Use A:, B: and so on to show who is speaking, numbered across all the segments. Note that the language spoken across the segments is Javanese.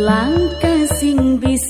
A: langkah sing bisa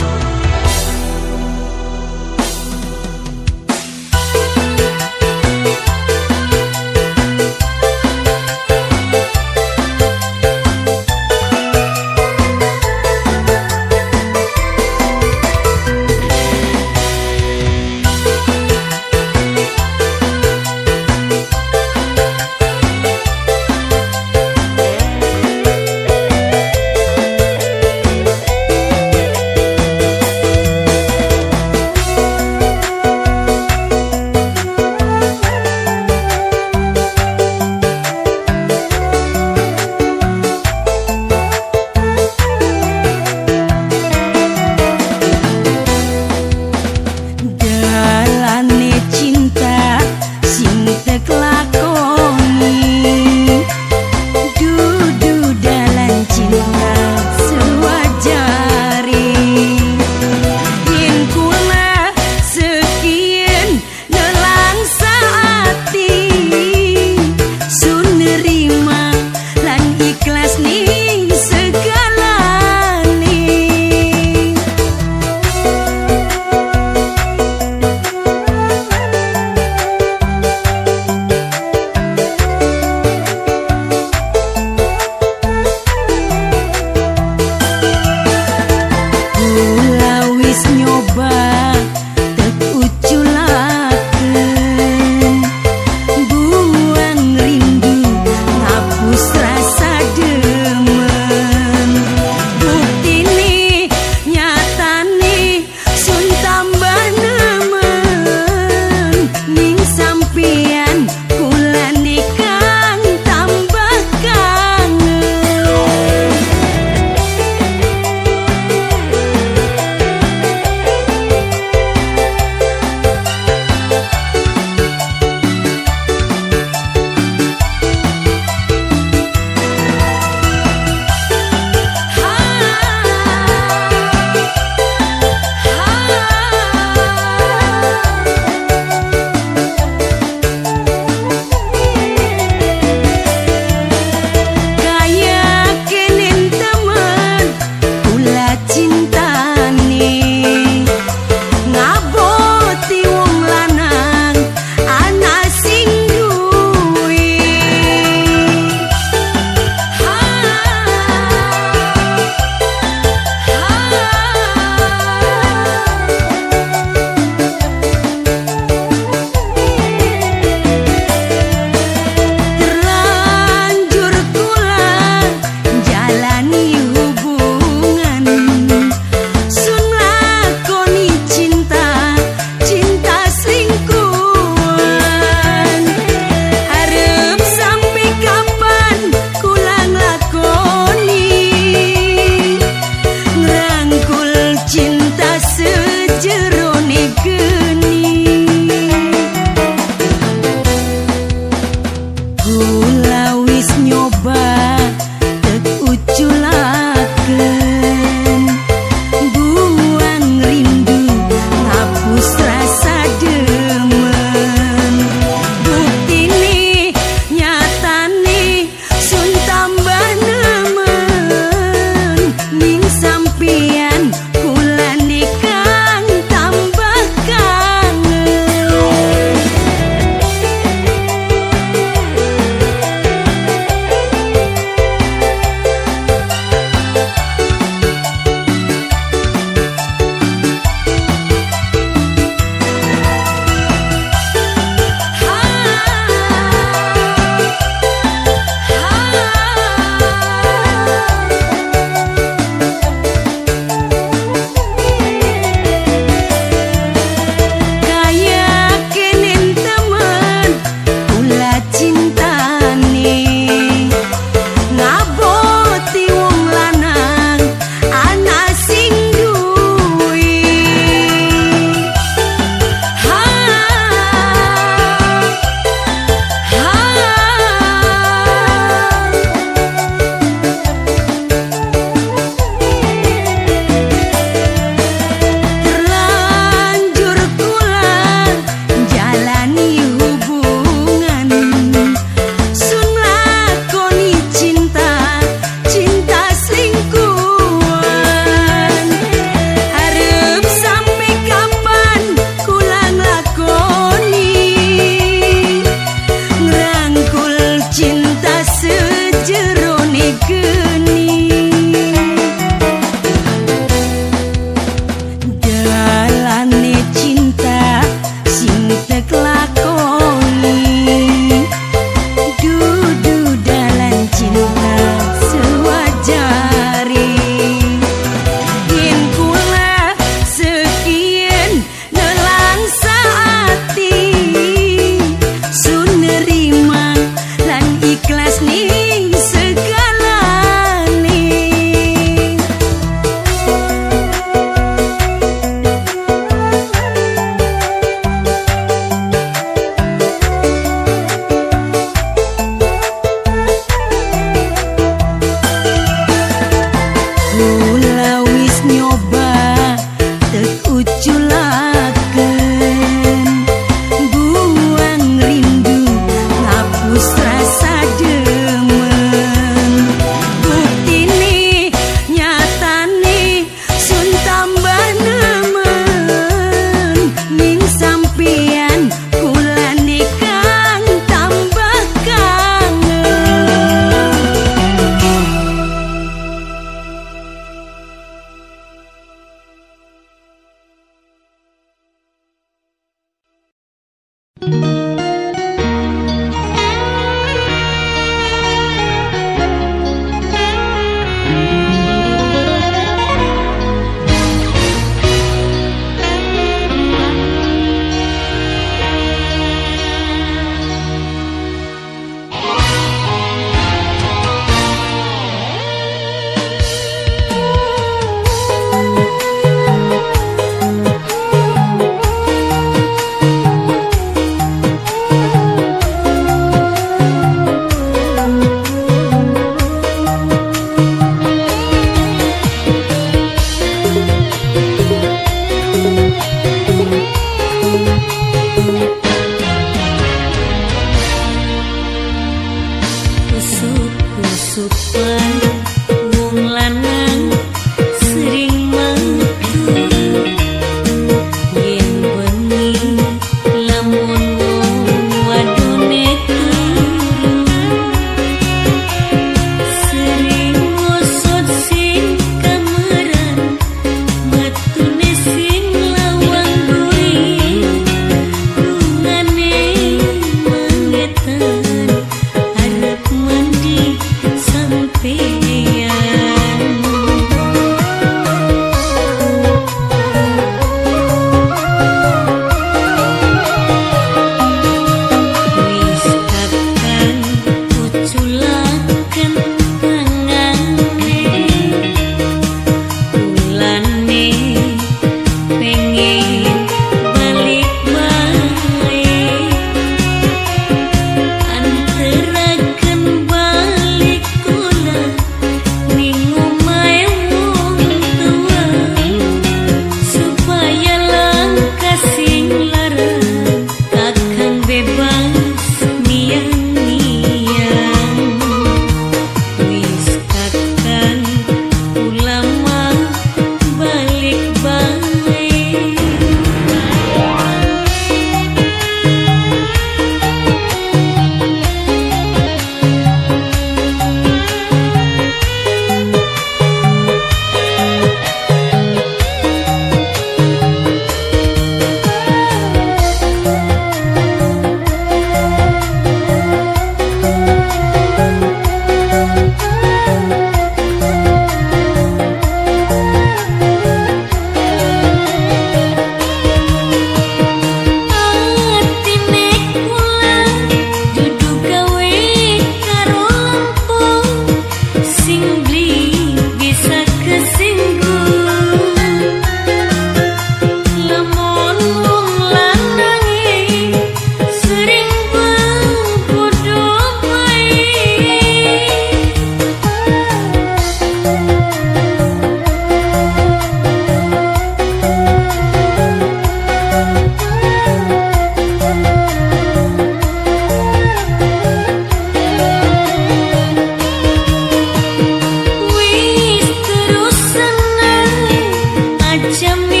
A: Deixa-me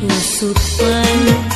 A: của sụt quanh.